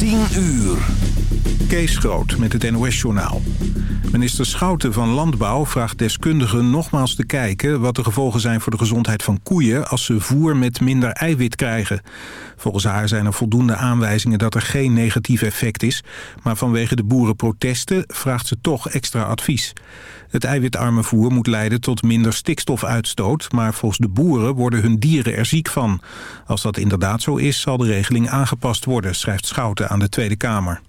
10 uur. Kees Groot met het NOS-journaal. Minister Schouten van Landbouw vraagt deskundigen nogmaals te kijken... wat de gevolgen zijn voor de gezondheid van koeien... als ze voer met minder eiwit krijgen. Volgens haar zijn er voldoende aanwijzingen dat er geen negatief effect is... maar vanwege de boerenprotesten vraagt ze toch extra advies. Het eiwitarme voer moet leiden tot minder stikstofuitstoot... maar volgens de boeren worden hun dieren er ziek van. Als dat inderdaad zo is, zal de regeling aangepast worden... schrijft Schouten aan de Tweede Kamer.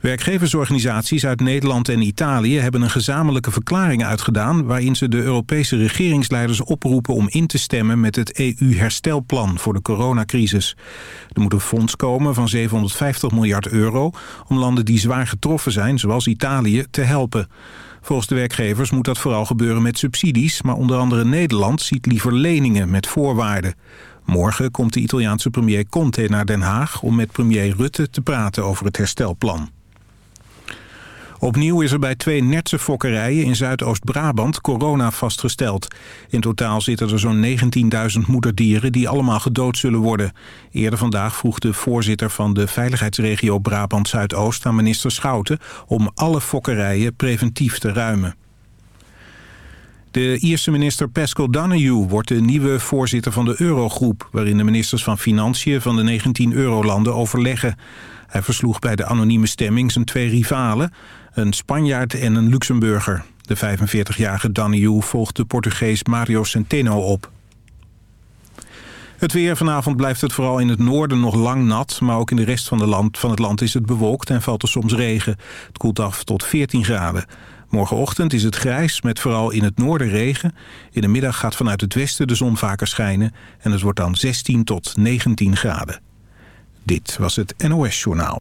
Werkgeversorganisaties uit Nederland en Italië hebben een gezamenlijke verklaring uitgedaan... waarin ze de Europese regeringsleiders oproepen om in te stemmen met het EU-herstelplan voor de coronacrisis. Er moet een fonds komen van 750 miljard euro om landen die zwaar getroffen zijn, zoals Italië, te helpen. Volgens de werkgevers moet dat vooral gebeuren met subsidies... maar onder andere Nederland ziet liever leningen met voorwaarden. Morgen komt de Italiaanse premier Conte naar Den Haag... om met premier Rutte te praten over het herstelplan. Opnieuw is er bij twee Nertse fokkerijen in Zuidoost-Brabant corona vastgesteld. In totaal zitten er zo'n 19.000 moederdieren die allemaal gedood zullen worden. Eerder vandaag vroeg de voorzitter van de veiligheidsregio Brabant-Zuidoost aan minister Schouten... om alle fokkerijen preventief te ruimen. De Ierse minister Pascal Donoghue wordt de nieuwe voorzitter van de Eurogroep... waarin de ministers van Financiën van de 19 eurolanden overleggen. Hij versloeg bij de anonieme stemming zijn twee rivalen een Spanjaard en een Luxemburger. De 45-jarige Daniel volgt de Portugees Mario Centeno op. Het weer vanavond blijft het vooral in het noorden nog lang nat... maar ook in de rest van, land, van het land is het bewolkt en valt er soms regen. Het koelt af tot 14 graden. Morgenochtend is het grijs met vooral in het noorden regen. In de middag gaat vanuit het westen de zon vaker schijnen... en het wordt dan 16 tot 19 graden. Dit was het NOS Journaal.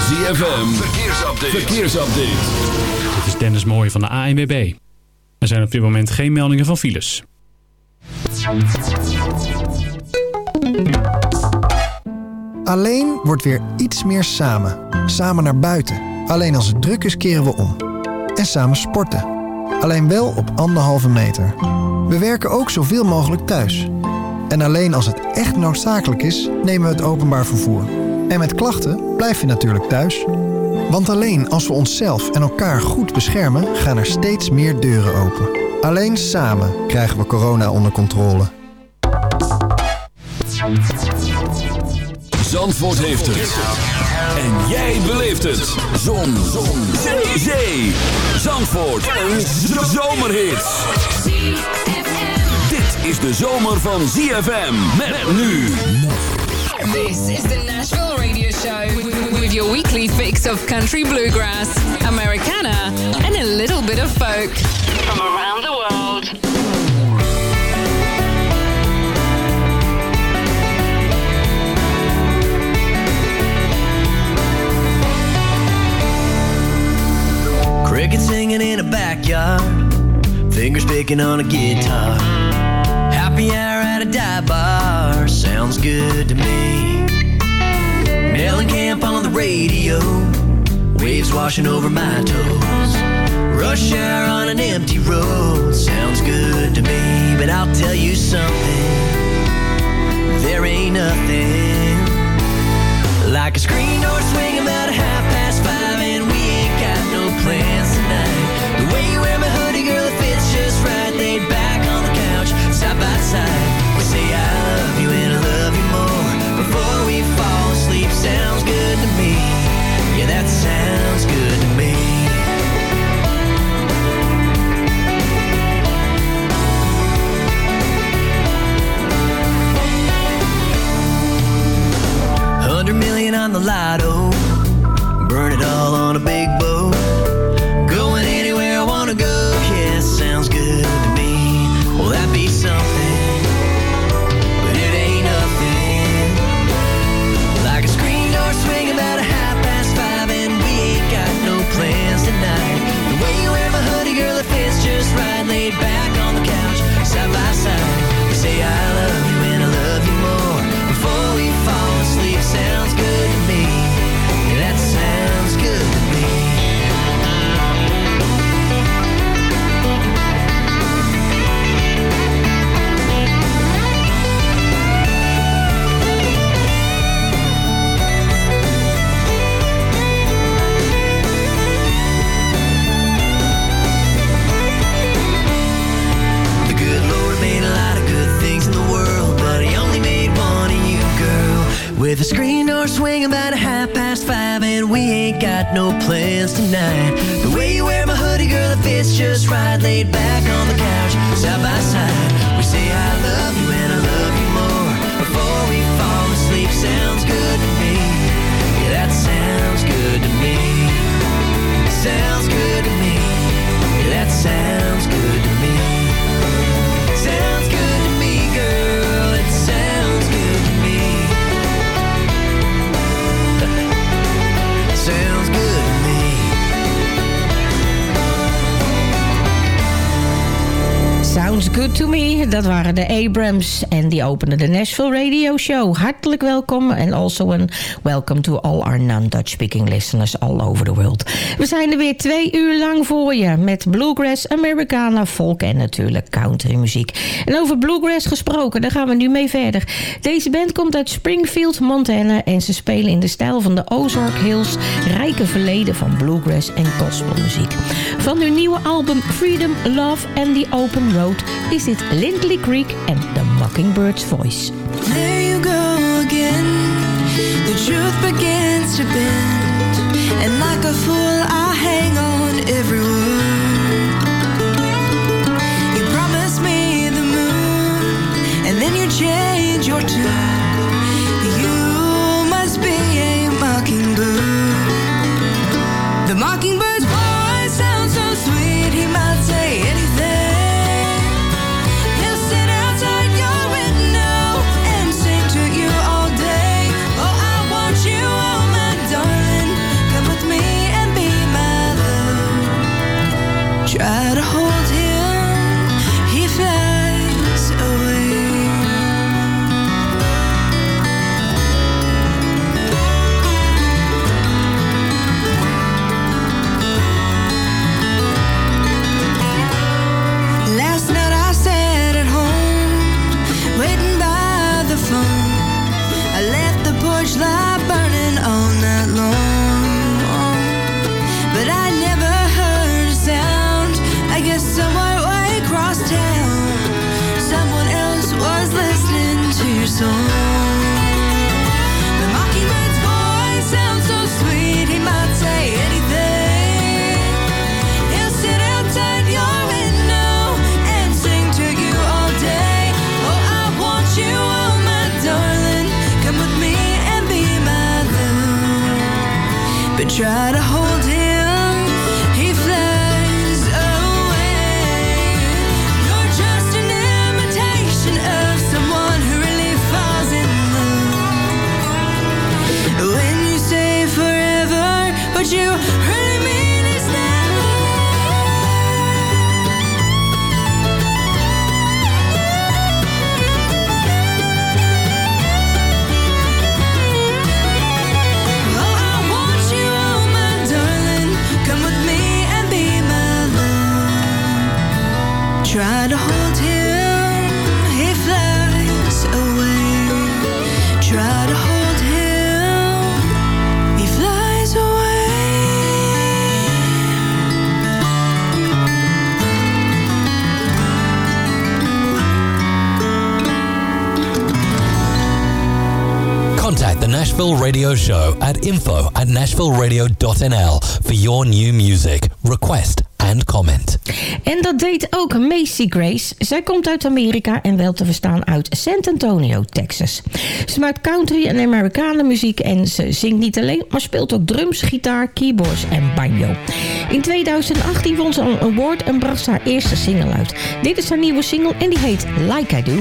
ZFM, verkeersupdate. verkeersupdate. Dit is Dennis Mooij van de ANWB. Er zijn op dit moment geen meldingen van files. Alleen wordt weer iets meer samen. Samen naar buiten. Alleen als het druk is keren we om. En samen sporten. Alleen wel op anderhalve meter. We werken ook zoveel mogelijk thuis. En alleen als het echt noodzakelijk is, nemen we het openbaar vervoer. En met klachten blijf je natuurlijk thuis. Want alleen als we onszelf en elkaar goed beschermen, gaan er steeds meer deuren open. Alleen samen krijgen we corona onder controle. Zandvoort heeft het. En jij beleeft het. Zon. Zon. Zee. Zee. Zandvoort. Een zomerhit. Dit is de zomer van ZFM. Met nu. This is the Nashville Radio Show with your weekly fix of country bluegrass, Americana, and a little bit of folk from around the world. Cricket singing in a backyard, fingers picking on a guitar. Happy hour at a dive bar sounds good to me. Mellencamp on the radio, waves washing over my toes. Rush hour on an empty road sounds good to me. But I'll tell you something, there ain't nothing like a screen million on the lotto, The screen door swing about a half past five, and we ain't got no plans tonight. The way you wear my hoodie, girl, it fits just right. Laid back on the couch, side by side. To me. Dat waren de Abrams en die openden de Nashville Radio Show. Hartelijk welkom en also een welcome to all our non-Dutch speaking listeners all over the world. We zijn er weer twee uur lang voor je met bluegrass, Americana, folk en natuurlijk country muziek. En over bluegrass gesproken, daar gaan we nu mee verder. Deze band komt uit Springfield, Montana en ze spelen in de stijl van de Ozark Hills rijke verleden van bluegrass en gospelmuziek. Van hun nieuwe album Freedom, Love and the Open Road is dit Lindley Creek en The Mockingbird's Voice. There you go again. The truth begins to bend. And like a fool, I hang on every word. You promised me the moon, and then you change your tune. Mockingbird. The mockingbird's to at info at nashvilleradio.nl for your new music, request and comment. En dat deed ook Macy Grace. Zij komt uit Amerika en wel te verstaan uit San Antonio, Texas. Ze maakt country en Amerikaanse muziek en ze zingt niet alleen, maar speelt ook drums, gitaar, keyboards en banjo. In 2018 won ze een award en bracht haar eerste single uit. Dit is haar nieuwe single en die heet Like I Do.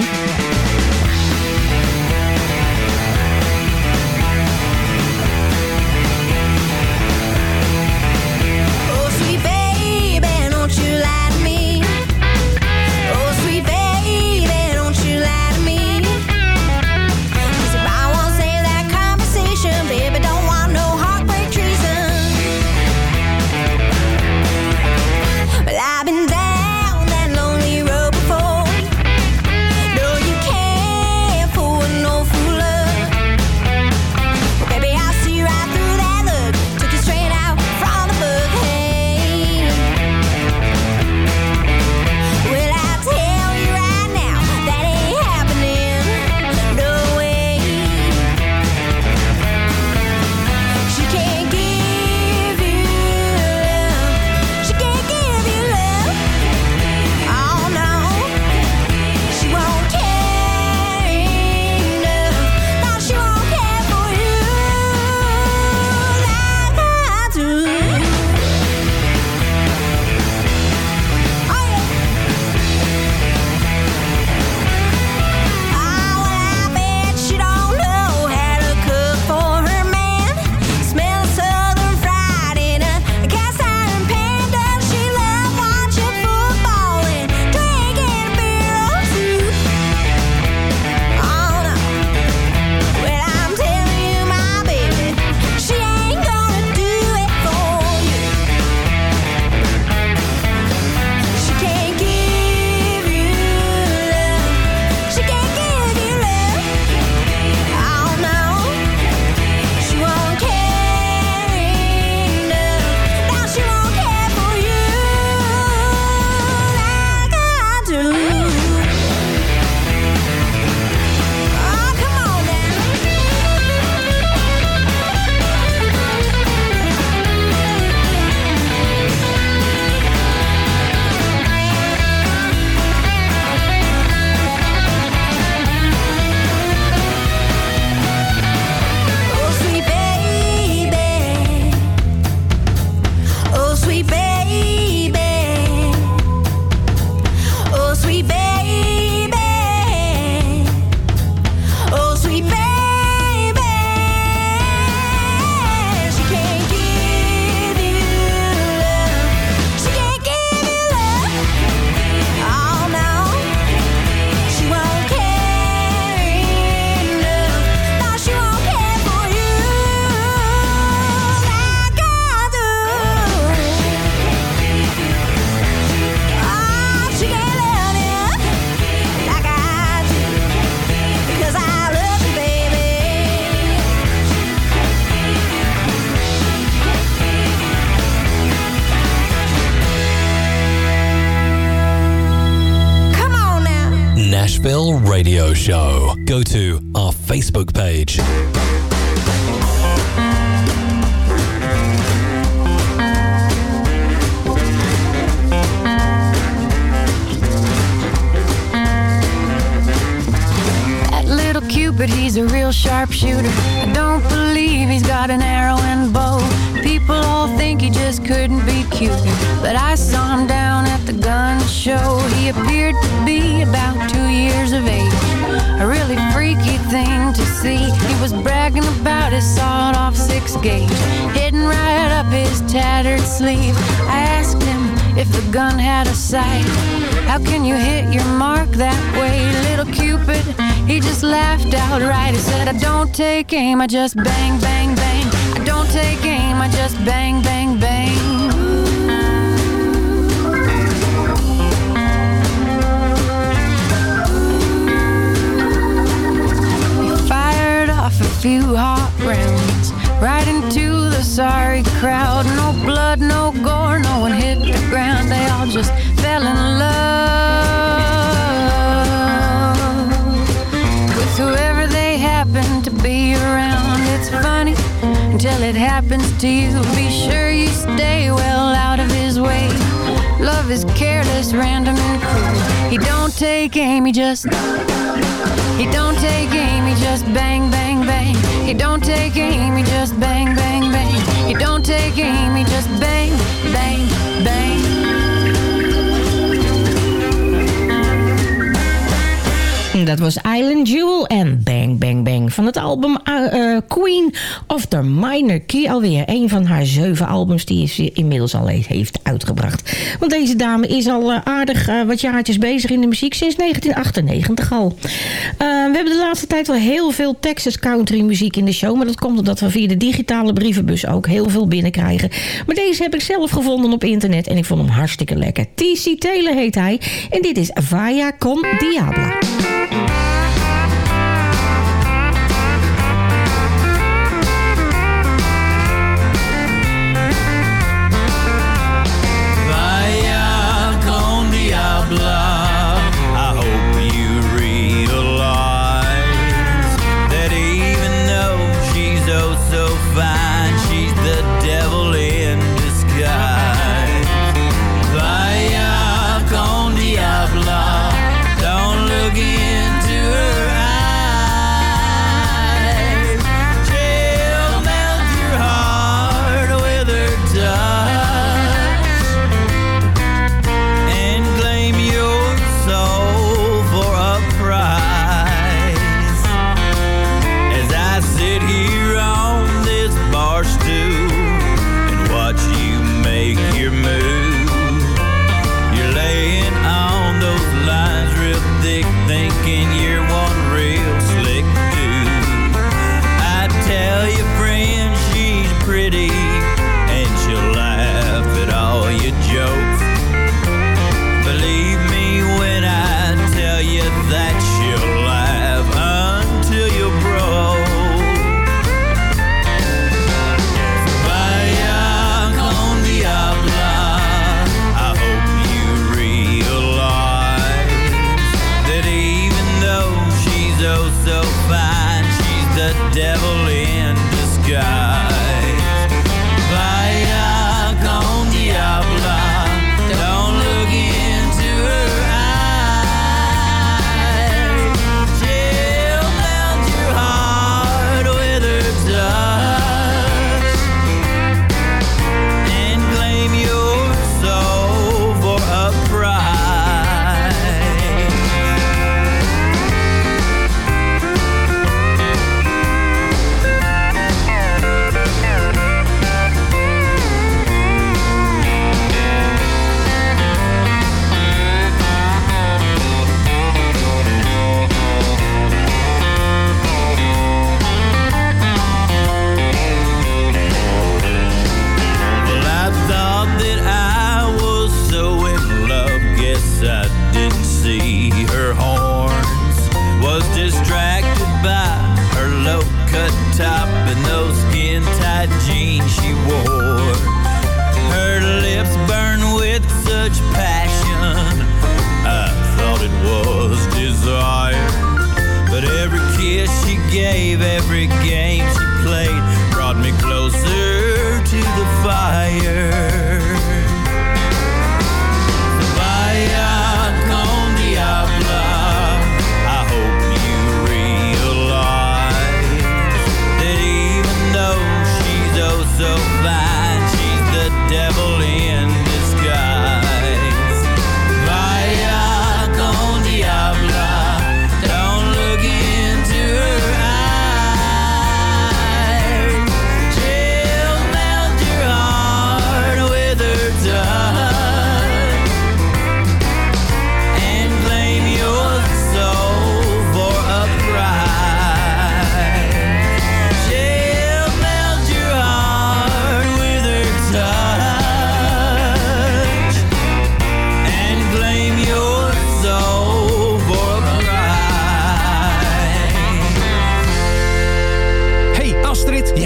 He appeared to be about two years of age. A really freaky thing to see. He was bragging about his sawed off six gauge, hidden right up his tattered sleeve. I asked him if the gun had a sight. How can you hit your mark that way, little Cupid? He just laughed outright. He said, I don't take aim, I just bang, bang, bang. I don't take aim, I just bang, bang. Few hot rounds right into the sorry crowd. No blood, no gore, no one hit the ground. They all just fell in love with whoever they happened to be around. It's funny until it happens to you. Be sure you stay well out of his way. Love is careless, random, and cruel. He don't take aim, he just. He don't take aim, he just bang, bang, bang. He don't take aim, he just bang, bang, bang. He don't take aim, he just bang, bang, bang. Dat was Island Jewel en Bang Bang Bang van het album uh, uh, Queen of the Minor Key. Alweer een van haar zeven albums die ze inmiddels al heeft uitgebracht. Want deze dame is al uh, aardig wat jaartjes bezig in de muziek. Sinds 1998 al. we hebben de laatste tijd wel heel veel Texas country muziek in de show. Maar dat komt omdat we via de digitale brievenbus ook heel veel binnenkrijgen. Maar deze heb ik zelf gevonden op internet en ik vond hem hartstikke lekker. T.C. Taylor heet hij. En dit is Vaya con Diabla. Vaya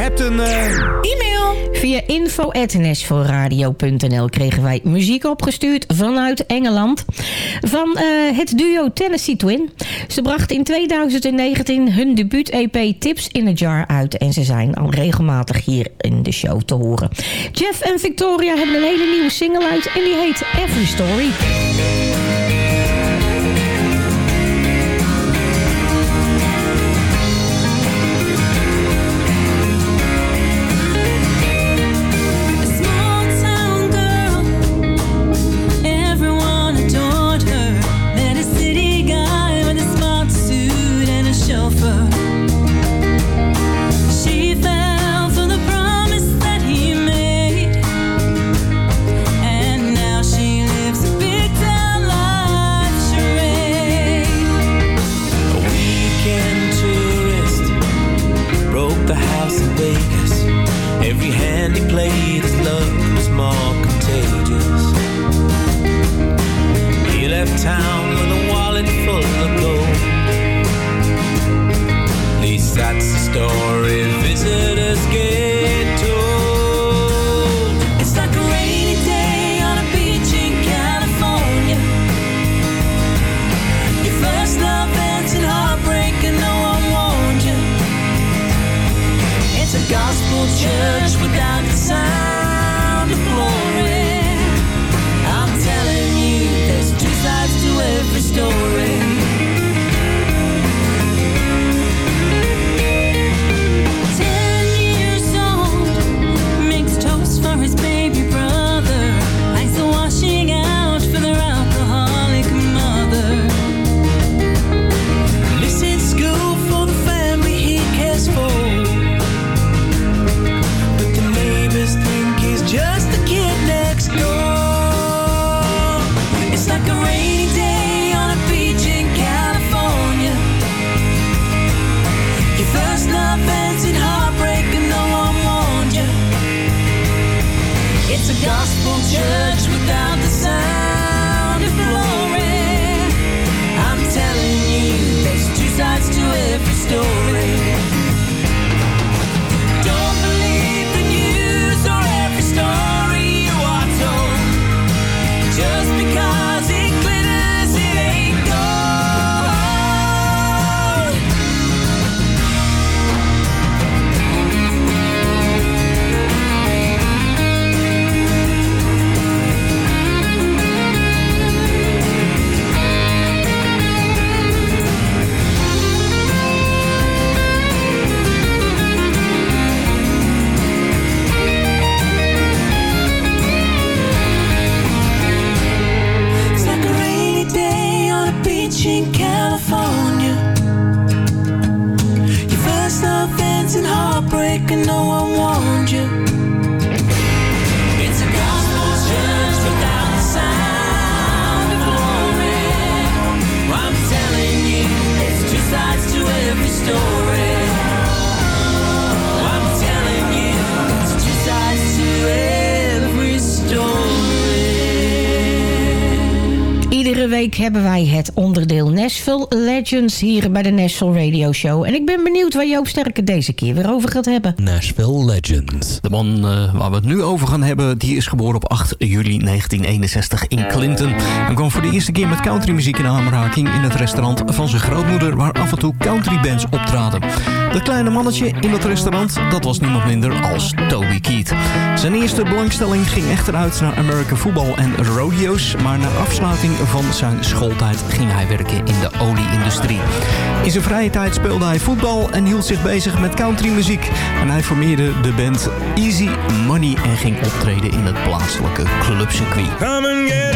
hebt een... Eh, e-mail. Via info.nl kregen wij muziek opgestuurd vanuit Engeland. Van eh, het duo Tennessee Twin. Ze brachten in 2019 hun debuut-EP Tips in a Jar uit. En ze zijn al regelmatig hier in de show te horen. Jeff en Victoria hebben een hele nieuwe single uit. En die heet Every Story. hebben wij het onderdeel Nashville Legends hier bij de Nashville Radio Show. En ik ben benieuwd waar Joop Sterke deze keer weer over gaat hebben. Nashville Legends. De man eh, waar we het nu over gaan hebben, die is geboren op 8 juli 1961 in Clinton. En kwam voor de eerste keer met countrymuziek in aanraking in het restaurant van zijn grootmoeder, waar af en toe countrybands optraden. Dat kleine mannetje in dat restaurant, dat was niemand minder als Toby Keith. Zijn eerste belangstelling ging echter uit naar American voetbal en rodeo's, maar na afsluiting van zijn schooltijd ging hij werken in de olieindustrie. In zijn vrije tijd speelde hij voetbal en hield zich bezig met countrymuziek. En hij formeerde de band Easy Money en ging optreden in het plaatselijke clubcircuit.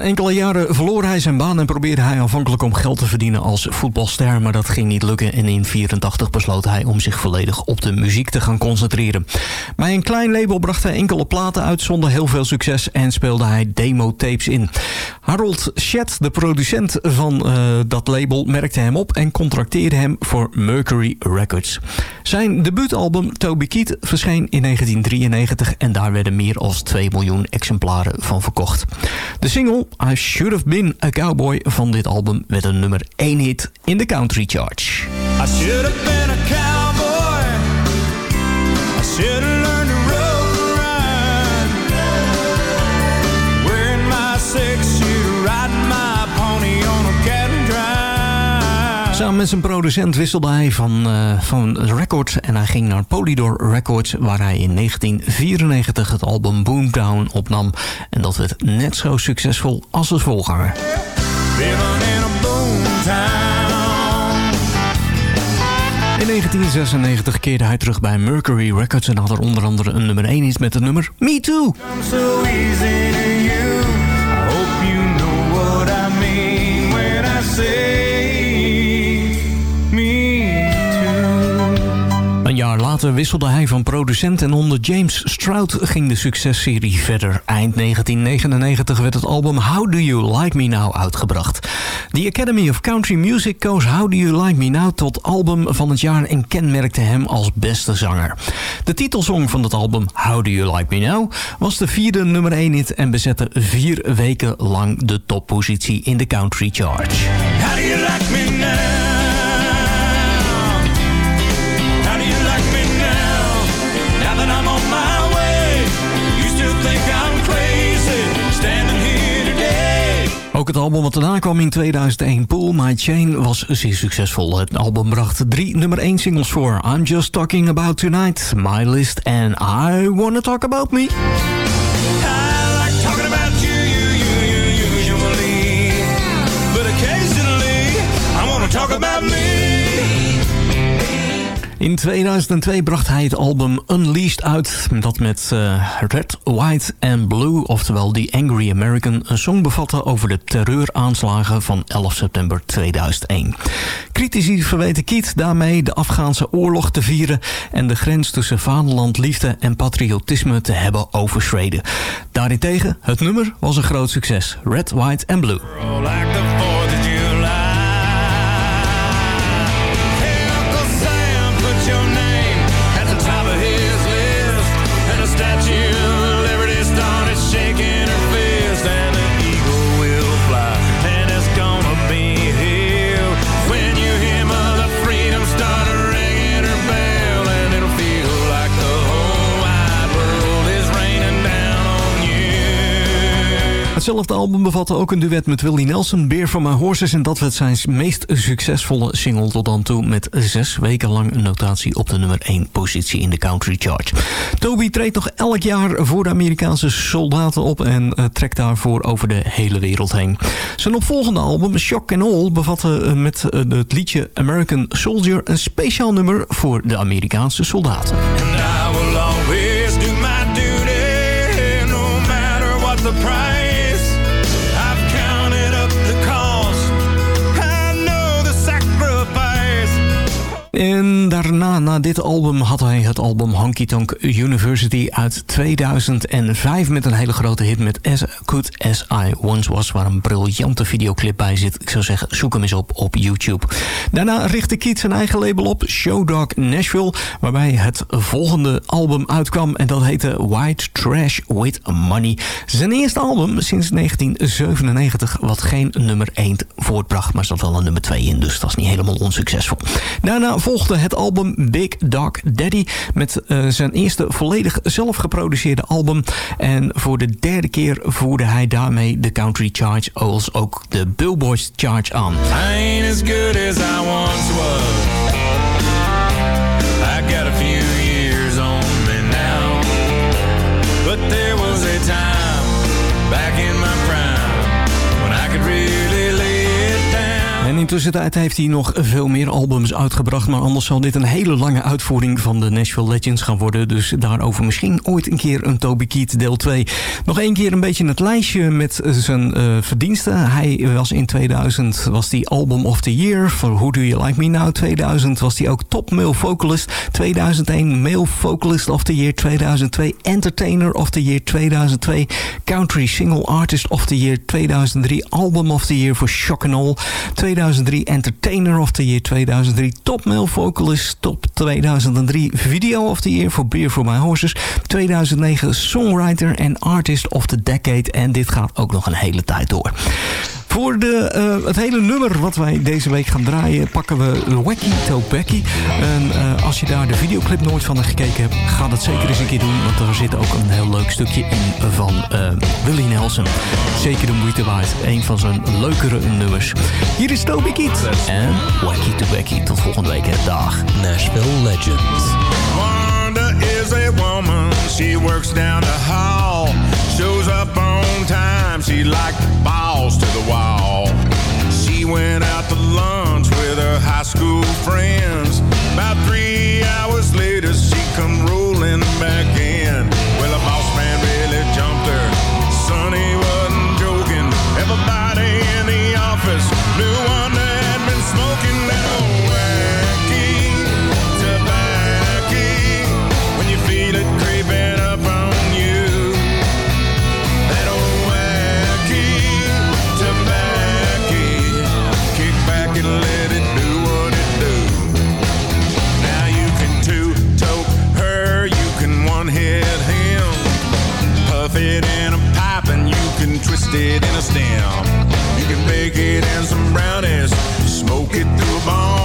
Na enkele jaren verloor hij zijn baan en probeerde hij aanvankelijk om geld te verdienen als voetbalster, maar dat ging niet lukken en in 84 besloot hij om zich volledig op de muziek te gaan concentreren. Bij een klein label bracht hij enkele platen uit zonder heel veel succes en speelde hij demo-tapes in. Harold Shedd, de producent van eh, dat label, merkte hem op en contracteerde hem voor Mercury Records. Zijn debuutalbum Toby Keith verscheen in 1993 en daar werden meer dan 2 miljoen exemplaren van verkocht. De single I Should Have Been a Cowboy van dit album werd een nummer 1 hit in de country charge. I should have been a cowboy. Samen met zijn producent wisselde hij van, eh, van record en hij ging naar Polydor Records waar hij in 1994 het album Boomtown opnam. En dat werd net zo succesvol als zijn boomtown. In 1996 keerde hij terug bij Mercury Records en had er onder andere een nummer 1 hit met het nummer Me Too. Later wisselde hij van producent en onder James Stroud ging de successerie verder. Eind 1999 werd het album How Do You Like Me Now uitgebracht. The Academy of Country Music koos How Do You Like Me Now tot album van het jaar en kenmerkte hem als beste zanger. De titelsong van het album How Do You Like Me Now was de vierde nummer 1 hit en bezette vier weken lang de toppositie in de country charge. Ook het album wat daarna kwam in 2001, Pull My Chain, was zeer succesvol. Het album bracht drie nummer 1 singles voor. I'm Just Talking About Tonight, My List en I Wanna Talk About Me. I like talking In 2002 bracht hij het album Unleashed uit. Dat met eh, Red, White and Blue, oftewel The Angry American... een song bevatte over de terreuraanslagen van 11 september 2001. Critici verweten Keith daarmee de Afghaanse oorlog te vieren... en de grens tussen vaderlandliefde en patriotisme te hebben overschreden. Daarentegen, het nummer was een groot succes. Red, White and Blue. Hetzelfde album bevatte ook een duet met Willie Nelson, Beer from My Horses... en dat werd zijn meest succesvolle single tot dan toe... met zes weken lang een notatie op de nummer 1 positie in de country chart. Toby treedt nog elk jaar voor de Amerikaanse soldaten op... en eh, trekt daarvoor over de hele wereld heen. Zijn opvolgende album, Shock and All... bevatte eh, met eh, het liedje American Soldier... een speciaal nummer voor de Amerikaanse soldaten. And I will always do my duty, no matter what the price. Daarna, na dit album, had hij het album Honky Tonk University uit 2005... met een hele grote hit met As Good As I Once Was... waar een briljante videoclip bij zit. Ik zou zeggen, zoek hem eens op op YouTube. Daarna richtte Keith zijn eigen label op, Showdog Nashville... waarbij het volgende album uitkwam en dat heette White Trash With Money. Zijn eerste album sinds 1997, wat geen nummer 1 voortbracht... maar zat wel een nummer 2 in, dus dat is niet helemaal onsuccesvol. Daarna volgde het album Big Dog Daddy... met eh, zijn eerste volledig zelf geproduceerde album. En voor de derde keer voerde hij daarmee de Country Charge... als ook de Billboard Charge aan. Ain't as good as I. But there was a intussen tijd heeft hij nog veel meer albums uitgebracht... maar anders zal dit een hele lange uitvoering van de Nashville Legends gaan worden. Dus daarover misschien ooit een keer een Toby Keith deel 2. Nog één keer een beetje het lijstje met zijn eh, verdiensten. Hij was in 2000 was die Album of the Year voor Who Do You Like Me Now. 2000 was hij ook Top Male Vocalist. 2001 Male Vocalist of the Year. 2002 Entertainer of the Year. 2002 Country Single Artist of the Year. 2003 Album of the Year voor Shock and All. 2003 Entertainer of the Year. 2003 Top Male Vocalist. Top 2003 Video of the Year voor Beer for My Horses. 2009 Songwriter en Artist of the Decade. En dit gaat ook nog een hele tijd door. Voor de, eh, het hele nummer wat wij deze week gaan draaien... pakken we Wacky to Becky. En eh, als je daar de videoclip nooit van gekeken hebt... ga dat zeker eens een keer doen. Want er zit ook een heel leuk stukje in van eh, Willie Nelson. Zeker de moeite waard. Een van zijn leukere nummers. Hier is Toby Keith. En Wacky to Becky. Tot volgende week. hè. Dag. Nashville Legends. Wanda is a woman, she works down the hall. Shows up on time, she like balls to the wall. She went out to lunch with her high school friends. About three hours later, she come rolling back in. Well, the boss man really jumped her. Sonny it in a stem. You can bake it in some brownies, smoke it through a bone.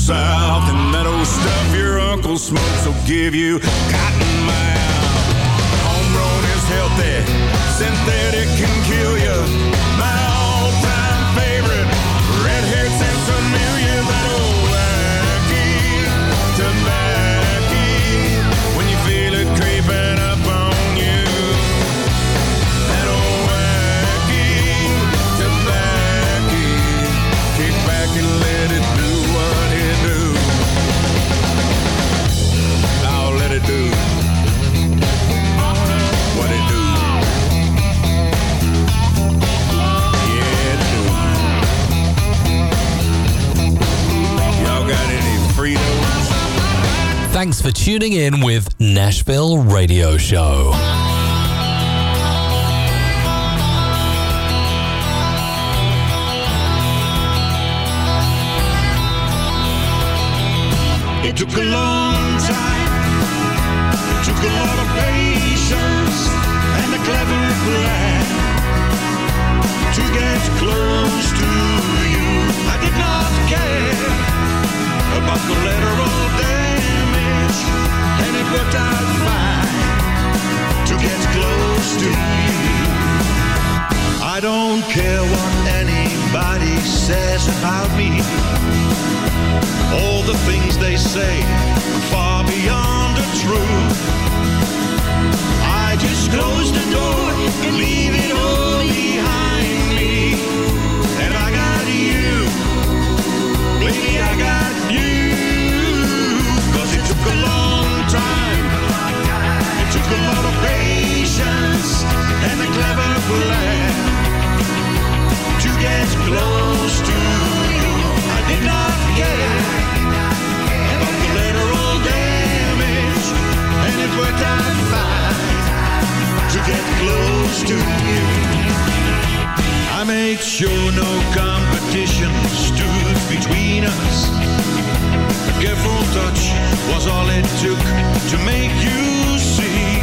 South. And that old stuff your uncle smokes will give you cotton mouth. Homegrown is healthy, synthetic can kill you. Thanks for tuning in with Nashville Radio Show. It took a long time. It took a lot of patience and a clever plan to get close to you. I did not care about collateral damage, and it worked out fine to get close to you. I don't care what anybody says about me. All the things they say are far beyond the truth. I just close the door and leave it all behind a long time. It took a lot of patience and a clever plan to get close to you. I did not care about collateral damage, and it worked out fine to get close to you. I made sure no competition stood between us a careful touch was all it took to make you see.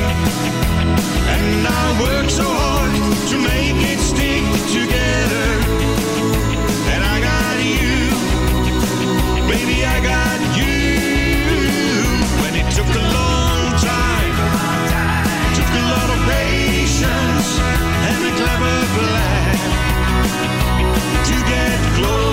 And I worked so hard to make it stick together. And I got you, baby, I got you. When it took a long time, took a lot of patience and a clever plan to get close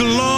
And it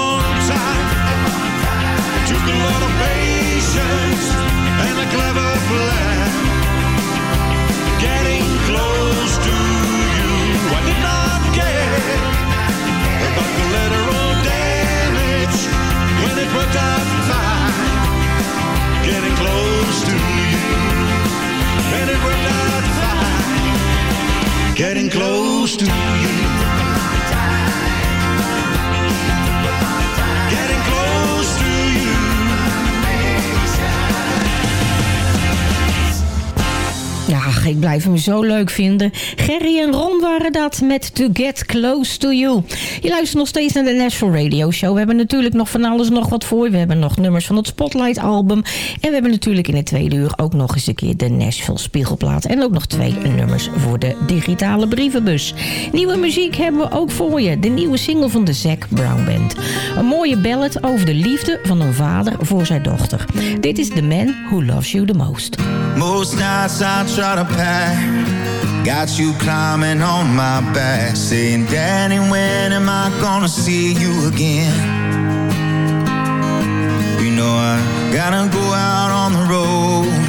Blijf hem zo leuk vinden. Gerry en Ron waren dat met To Get Close to You. Je luistert nog steeds naar de Nashville Radio Show. We hebben natuurlijk nog van alles nog wat voor. We hebben nog nummers van het Spotlight album. En we hebben natuurlijk in het tweede uur ook nog eens een keer de Nashville Spiegelplaat. En ook nog twee nummers voor de digitale brievenbus. Nieuwe muziek hebben we ook voor je. De nieuwe single van de Zac Brown Band. Een mooie ballad over de liefde van een vader voor zijn dochter. Dit is The Man Who Loves You The Most. Most I try to Got you climbing on my back. Saying, Daddy, when am I gonna see you again? You know I gotta go out on the road.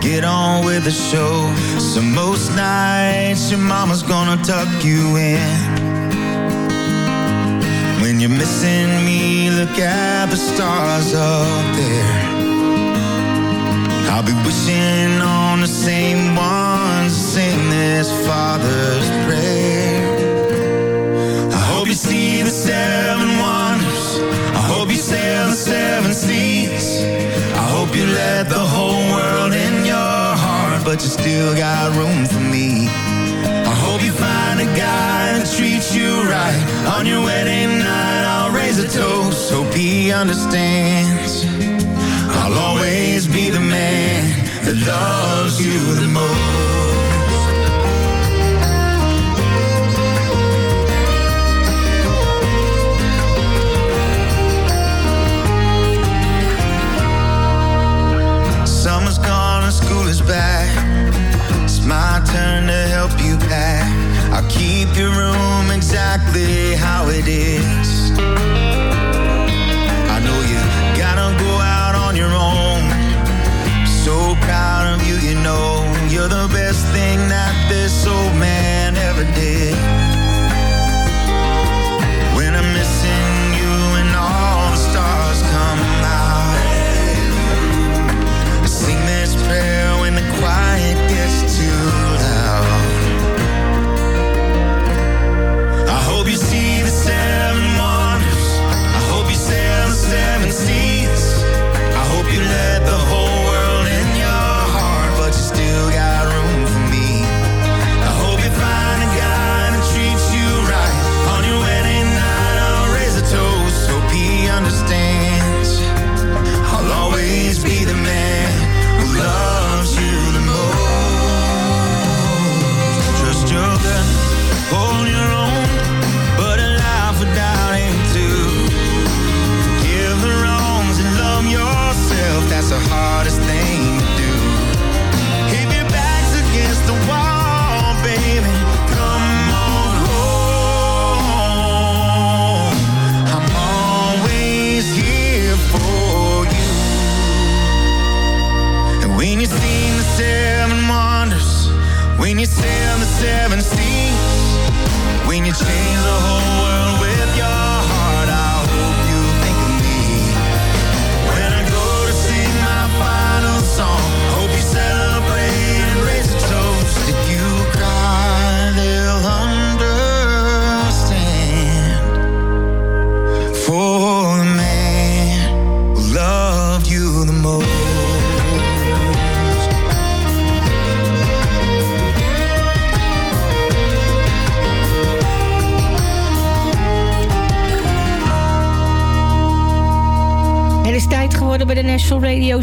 Get on with the show. So most nights your mama's gonna tuck you in. When you're missing me, look at the stars up there. I'll be wishing on still got room for me. I hope you find a guy that treats you right. On your wedding night, I'll raise a toast. Hope he understands. I'll always be the man that loves you the most. your room exactly how it is. I know you gotta go out on your own. So proud of you, you know. You're the best thing that this old man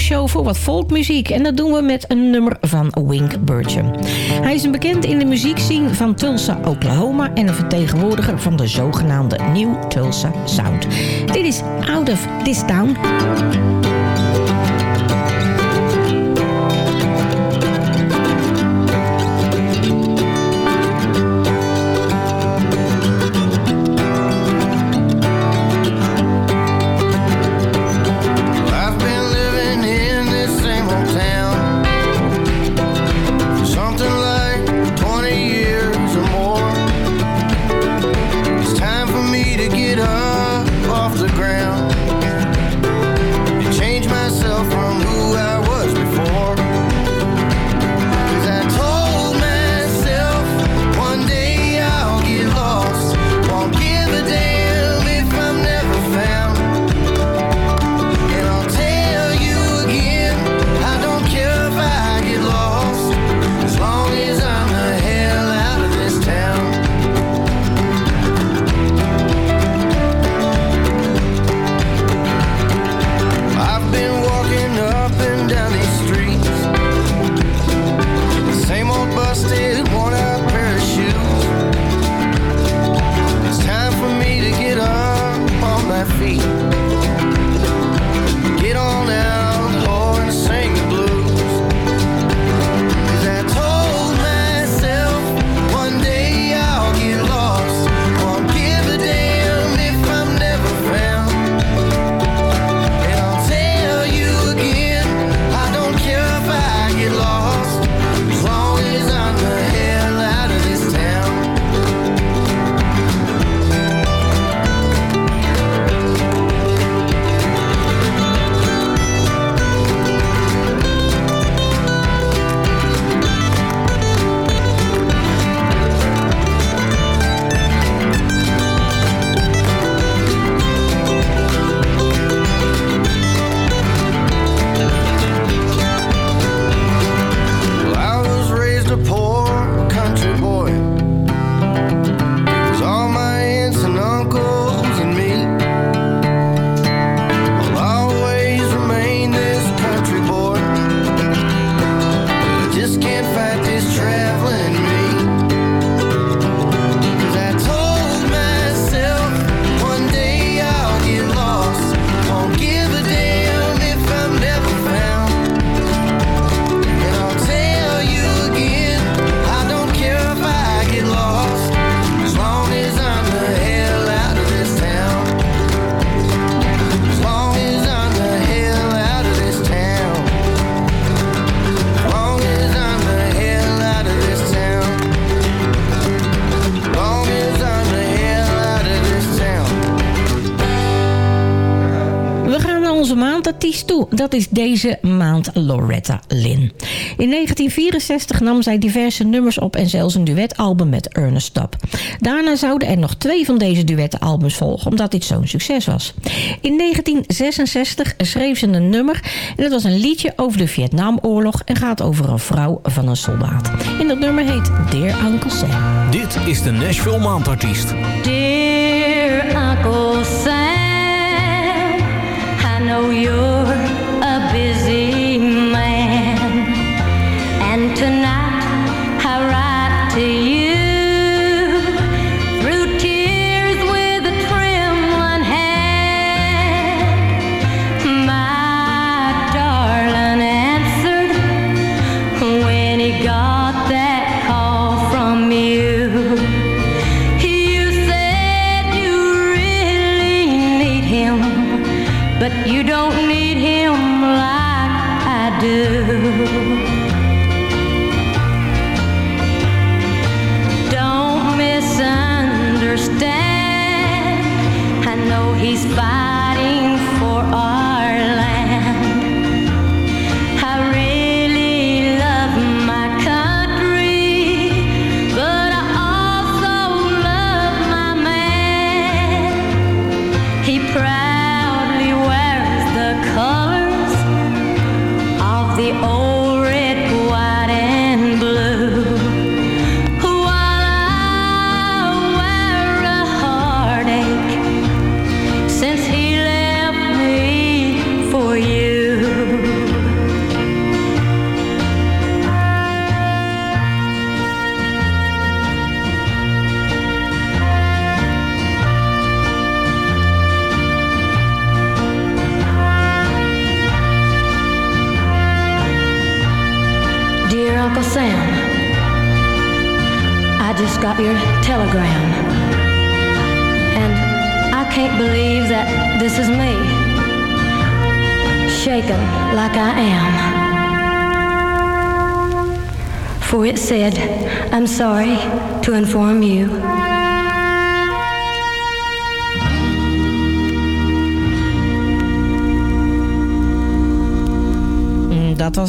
show voor wat folkmuziek. En dat doen we met een nummer van Wink Burcham. Hij is een bekend in de muziekscene van Tulsa, Oklahoma... en een vertegenwoordiger van de zogenaamde New Tulsa Sound. Dit is Out of This Town. dat is deze maand Loretta Lynn. In 1964 nam zij diverse nummers op en zelfs een duetalbum met Ernest Tubb. Daarna zouden er nog twee van deze duetalbums volgen, omdat dit zo'n succes was. In 1966 schreef ze een nummer en dat was een liedje over de Vietnamoorlog en gaat over een vrouw van een soldaat. En dat nummer heet Dear Uncle Sam. Dit is de Nashville Maandartiest. Dear Uncle Sam, I know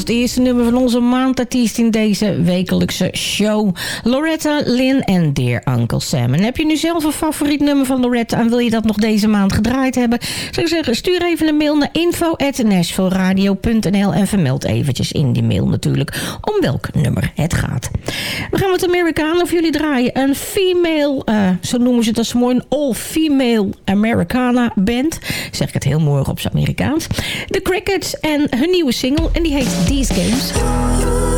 het eerste nummer van onze maandartiest in deze wekelijkse show. Loretta Lynn en Dear Uncle Sam. En heb je nu zelf een favoriet nummer van Loretta... en wil je dat nog deze maand gedraaid hebben... zou ik zeggen, stuur even een mail naar info.nashvilleradio.nl... en vermeld eventjes in die mail natuurlijk om welk nummer het gaat. We gaan met Amerikanen voor jullie draaien. Een female, eh, zo noemen ze dat zo mooi... een all-female Americana band. Zeg ik het heel mooi op zijn Amerikaans. The Crickets en hun nieuwe single... en die heet These Games.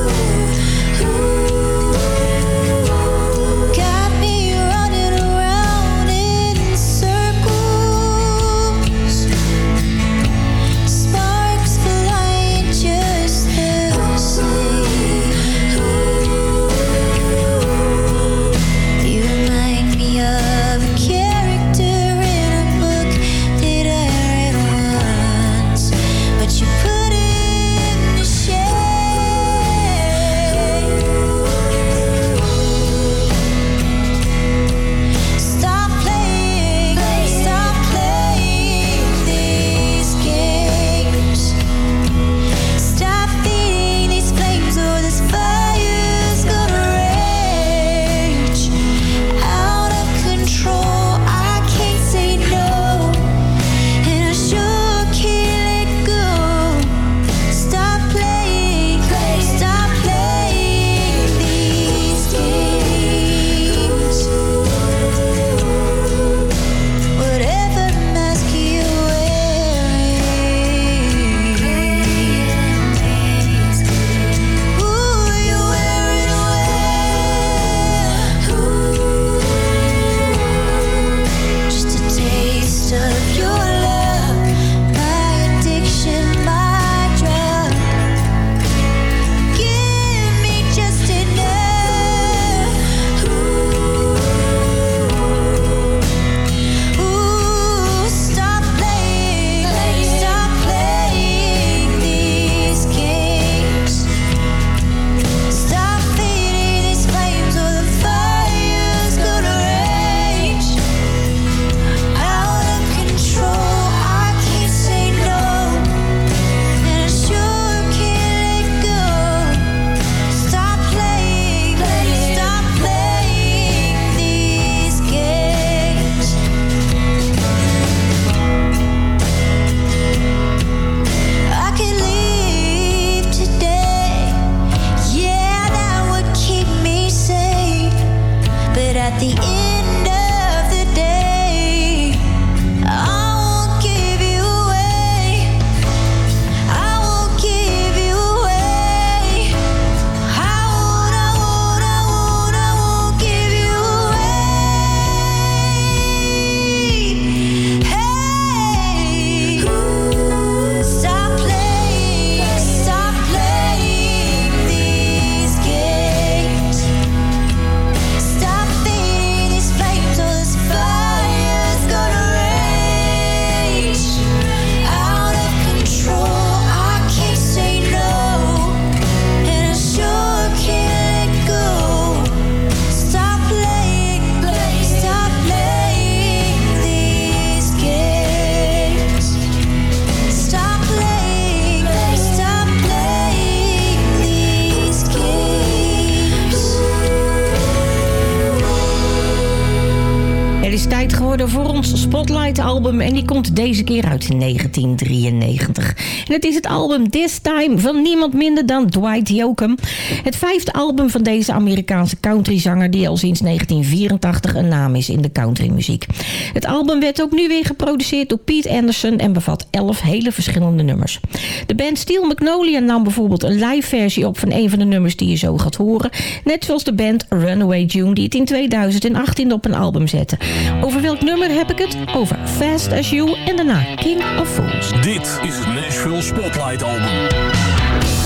Komt deze keer uit 1993. En het is het album This Time van niemand minder dan Dwight Yoakam. Het vijfde album van deze Amerikaanse countryzanger die al sinds 1984 een naam is in de countrymuziek. Het album werd ook nu weer geproduceerd door Pete Anderson en bevat elf hele verschillende nummers. De band Steel Magnolia nam bijvoorbeeld een live versie op van een van de nummers die je zo gaat horen. Net zoals de band Runaway June die het in 2018 op een album zette. Over welk nummer heb ik het? Over Fast As You en daarna King of Fools. Dit is het Nashville Spotlight Album. Bye.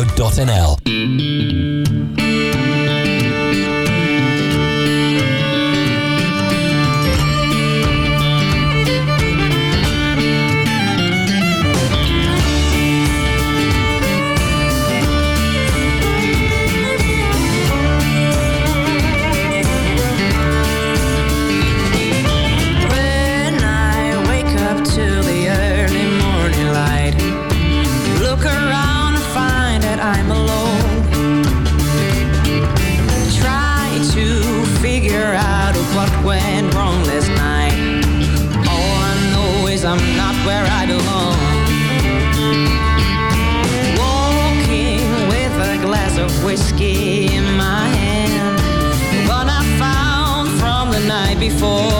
radio.nl. before.